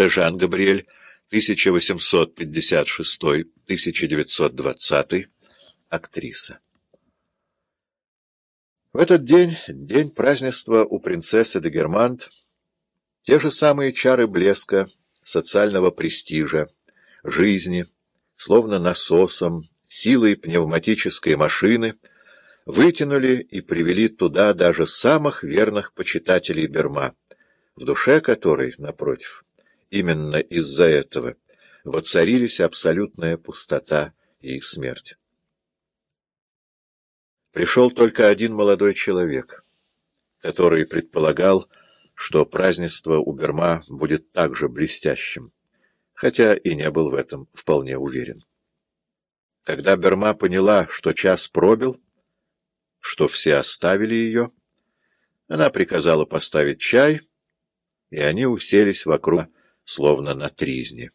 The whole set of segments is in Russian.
Режан Габриэль, 1856-1920, актриса. В этот день, день празднества у принцессы де Германт, те же самые чары блеска, социального престижа, жизни, словно насосом, силой пневматической машины, вытянули и привели туда даже самых верных почитателей Берма, в душе которой, напротив, именно из-за этого воцарились абсолютная пустота и смерть. Пришел только один молодой человек, который предполагал, что празднество у Берма будет также блестящим, хотя и не был в этом вполне уверен. Когда Берма поняла, что час пробил, что все оставили ее, она приказала поставить чай, и они уселись вокруг, словно на тризне.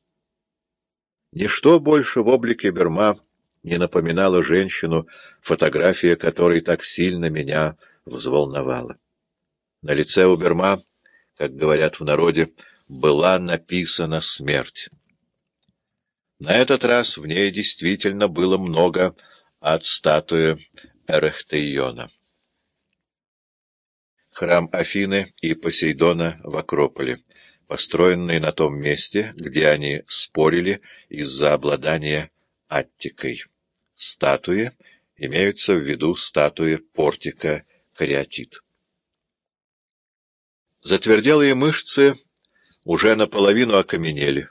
Ничто больше в облике Берма не напоминало женщину, фотография которой так сильно меня взволновала. На лице у Берма, как говорят в народе, была написана смерть. На этот раз в ней действительно было много от статуи Эрехтейона. Храм Афины и Посейдона в Акрополе построенный на том месте, где они спорили из-за обладания Аттикой. Статуи имеются в виду статуи портика кариатид. Затверделые мышцы уже наполовину окаменели.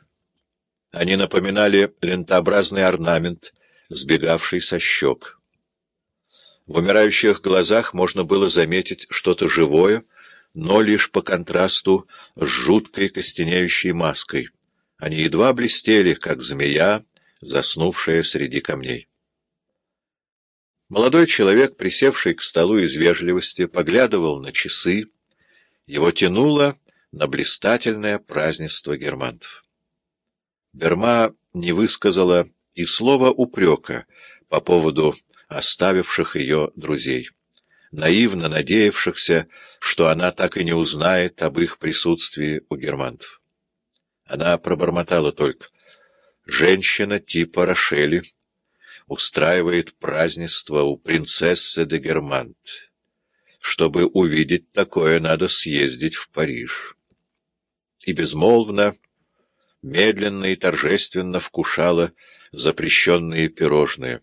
Они напоминали лентообразный орнамент, сбегавший со щек. В умирающих глазах можно было заметить что-то живое, но лишь по контрасту с жуткой костенеющей маской. Они едва блестели, как змея, заснувшая среди камней. Молодой человек, присевший к столу из вежливости, поглядывал на часы. Его тянуло на блистательное празднество германтов. Берма не высказала и слова упрека по поводу оставивших ее друзей наивно надеявшихся, что она так и не узнает об их присутствии у германтов. Она пробормотала только «Женщина типа Рошели устраивает празднество у принцессы де Германт. Чтобы увидеть такое, надо съездить в Париж». И безмолвно, медленно и торжественно вкушала запрещенные пирожные,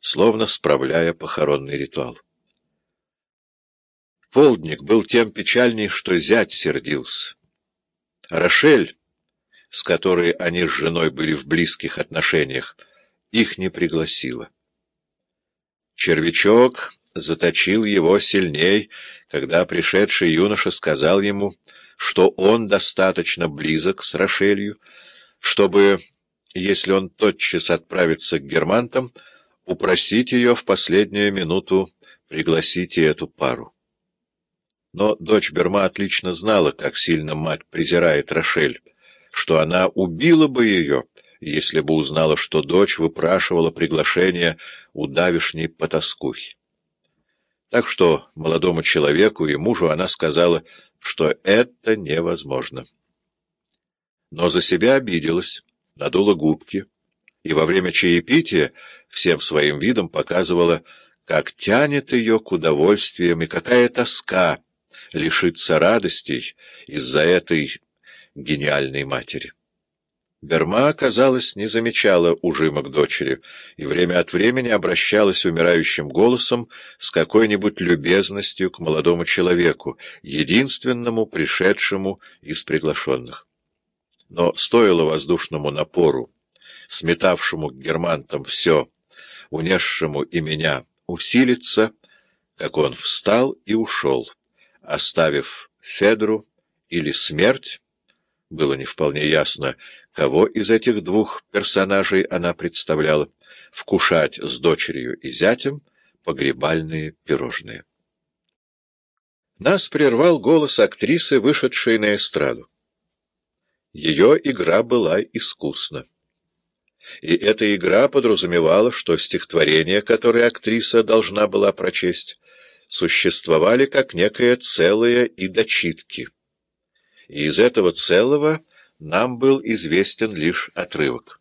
словно справляя похоронный ритуал. Полдник был тем печальней, что зять сердился. Рошель, с которой они с женой были в близких отношениях, их не пригласила. Червячок заточил его сильней, когда пришедший юноша сказал ему, что он достаточно близок с Рошелью, чтобы, если он тотчас отправится к германтам, упросить ее в последнюю минуту пригласить эту пару. Но дочь Берма отлично знала, как сильно мать презирает Рошель, что она убила бы ее, если бы узнала, что дочь выпрашивала приглашение у давишней потаскухи. Так что молодому человеку и мужу она сказала, что это невозможно. Но за себя обиделась, надула губки, и во время чаепития всем своим видом показывала, как тянет ее к удовольствиям и какая тоска, лишиться радостей из-за этой гениальной матери. Берма, казалось, не замечала ужимок дочери и время от времени обращалась умирающим голосом с какой-нибудь любезностью к молодому человеку, единственному пришедшему из приглашенных. Но стоило воздушному напору, сметавшему к германтам все, унесшему и меня, усилиться, как он встал и ушел оставив Федру или смерть, было не вполне ясно, кого из этих двух персонажей она представляла, вкушать с дочерью и зятем погребальные пирожные. Нас прервал голос актрисы, вышедшей на эстраду. Ее игра была искусна. И эта игра подразумевала, что стихотворение, которое актриса должна была прочесть, существовали как некое целое и дочитки. И из этого целого нам был известен лишь отрывок.